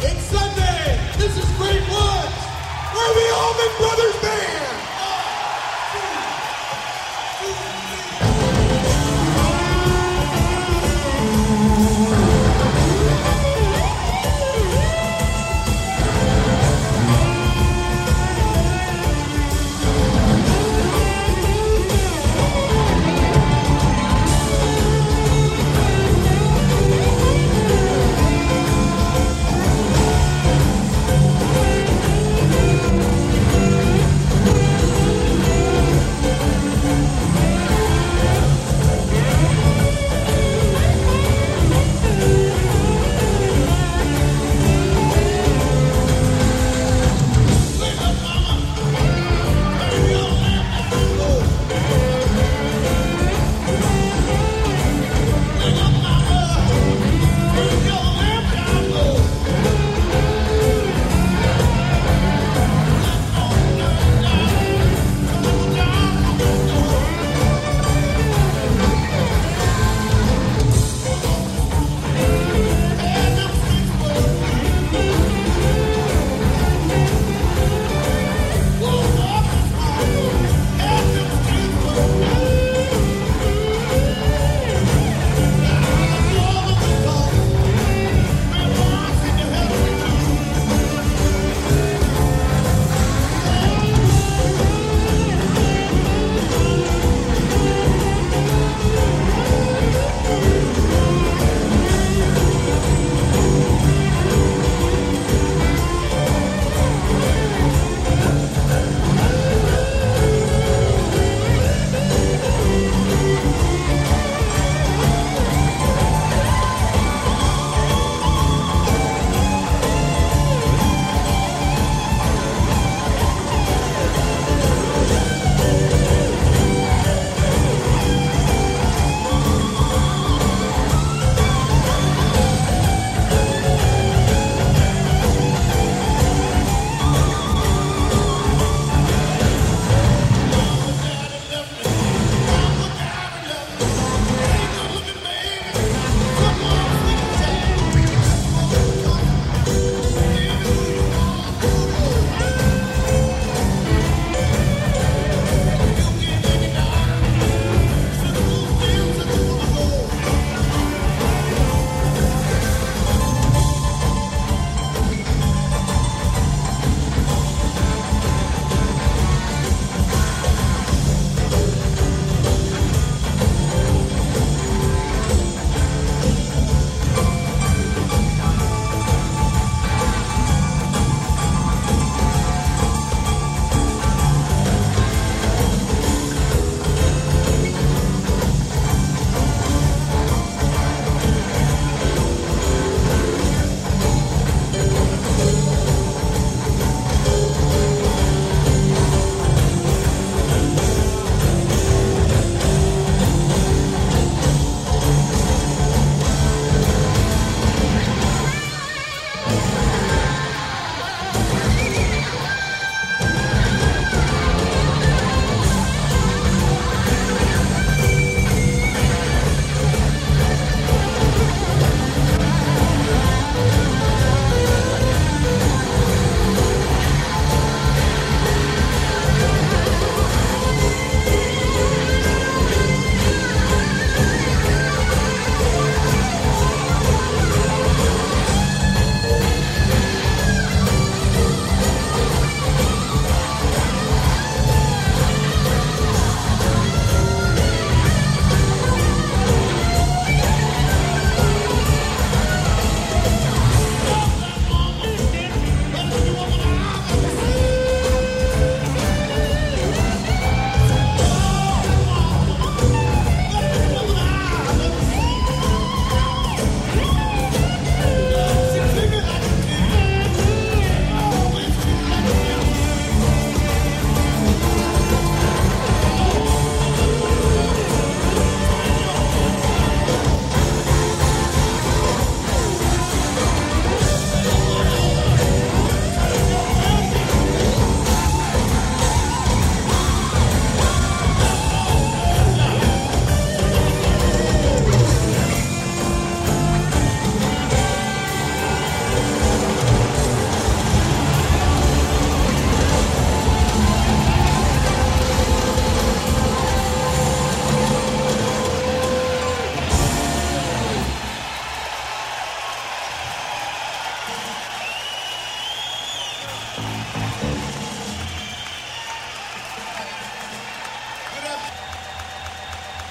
It's Sunday. This is Great Woods. we all the Brothers